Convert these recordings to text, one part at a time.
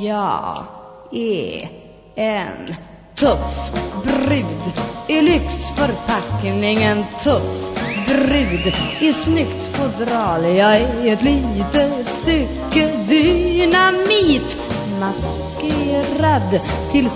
Jag är en tuff brud. I lyxförpackning En tuff brud. I snyggt fodral Jag är ett litet stycke dynamit. Maskerad till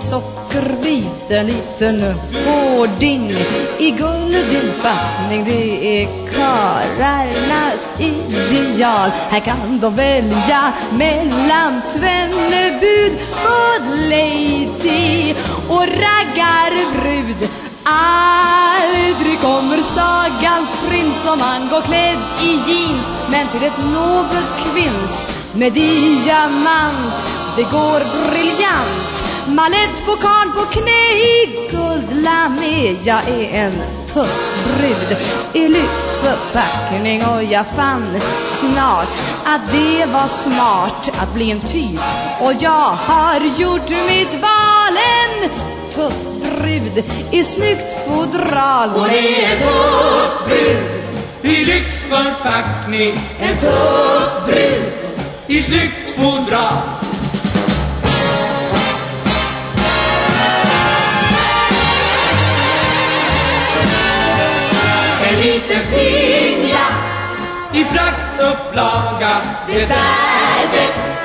sockerbit En liten hårding i guldig fattning Det är karlarnas ideal. Här kan de välja mellan tvennebud Bud lady och raggarbrud. Aldrig kommer sagans prins om han går klädd i jeans Men till ett nobelt kvinns med diamant. Det går briljant. Malett pokal på knä i guldlamé Jag är en tuff brud i lyxförpackning Och jag fann snart att det var smart att bli en typ. Och jag har gjort mitt val En tuff brud i snyggt fodral Hon är en tuff brud i lyxförpackning. En tuff brud i snyggt fodral En pingla i fraktupplaga Det värdet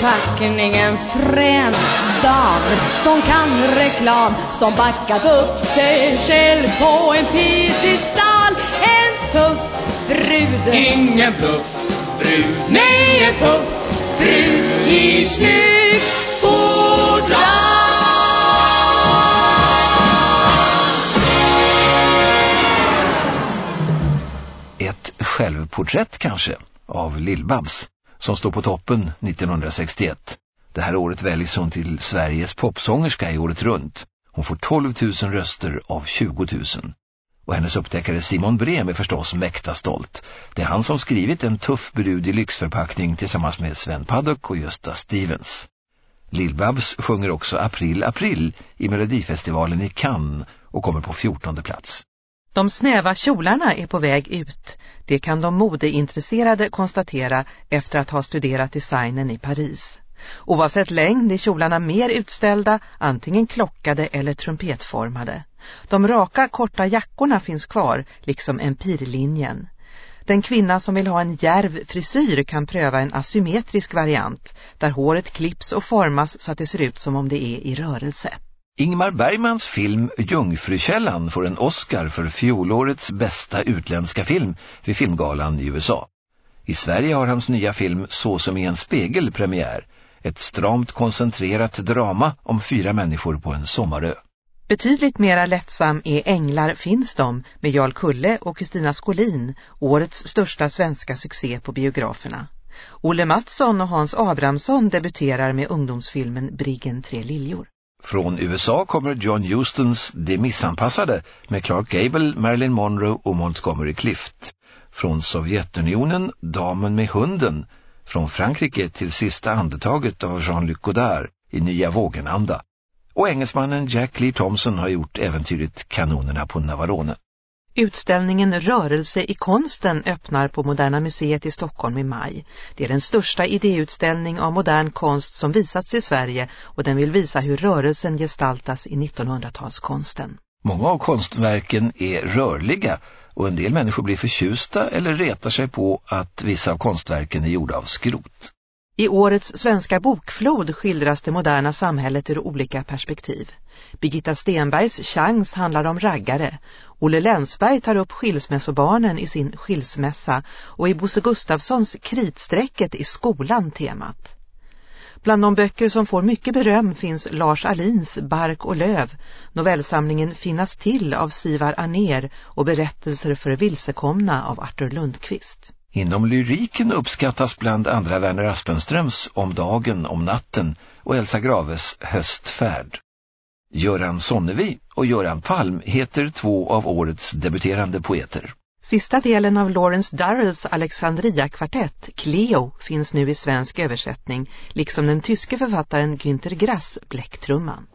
lyxförpackning En frän dam som kan reklam Som backat upp sig själv på en piedestal En tuff brud. Ingen bluff brud. Nej, en tuff brud i fodral Ett självporträtt kanske av Lill-Babs som står på toppen 1961. Det här året väljs hon till Sveriges popsångerska i året runt. Hon får 12 000 röster av 20 000. Och hennes upptäckare Simon Brem är förstås mäkta stolt. Det är han som skrivit en tuff brud i lyxförpackning tillsammans med Sven Paddock och Gösta Stevens. Lill-Babs sjunger också April April i Melodifestivalen i Cannes och kommer på 14 plats. De snäva kjolarna är på väg ut. Det kan de modeintresserade konstatera efter att ha studerat designen i Paris. Oavsett längd är kjolarna mer utställda, antingen klockade eller trumpetformade. De raka korta jackorna finns kvar, liksom empirlinjen. Den kvinna som vill ha en järv frisyr kan pröva en asymmetrisk variant, där håret klipps och formas så att det ser ut som om det är i rörelse. Ingmar Bergmans film Jungfrukällan får en Oscar för fjolårets bästa utländska film vid filmgalan i USA. I Sverige har hans nya film Så som i en spegel premiär. Ett stramt koncentrerat drama om fyra människor på en sommarö. Betydligt mera lättsam är Änglar finns de med Jarl Kulle och Kristina Skolin, årets största svenska succé på biograferna. Olle Mattsson och Hans Abrahamsson debuterar med ungdomsfilmen Briggen tre liljor. Från USA kommer John Hustons De missanpassade med Clark Gable, Marilyn Monroe och Montgomery Clift. Från Sovjetunionen Damen med hunden. Från Frankrike till sista andetaget av Jean-Luc Godard i Nya vågenanda. Och engelsmannen Jack Lee Thompson har gjort äventyret Kanonerna på Navarone. Utställningen Rörelse i konsten öppnar på Moderna Museet i Stockholm i maj. Det är den största idéutställning av modern konst som visats i Sverige och den vill visa hur rörelsen gestaltas i 1900-talskonsten. Många av konstverken är rörliga och en del människor blir förtjusta eller retar sig på att vissa av konstverken är gjorda av skrot. I årets svenska bokflod skildras det moderna samhället ur olika perspektiv. Birgitta Stenbergs chans handlar om raggare. Olle Länsberg tar upp skilsmässobarnen i sin skilsmässa och i Bosse Gustafssons kritsträcket i skolan temat. Bland de böcker som får mycket beröm finns Lars Alins Bark och löv, novellsamlingen Finnas till av Sivar Aner och Berättelser för vilsekomna av Arthur Lundqvist. Inom lyriken uppskattas bland andra Werner Aspenströms Om dagen, om natten och Elsa Graves Höstfärd. Göran Sonnevi och Göran Palm heter två av årets debuterande poeter. Sista delen av Lawrence Durrells Alexandria-kvartett, Cleo, finns nu i svensk översättning, liksom den tyske författaren Günter Grass Bläcktrumman.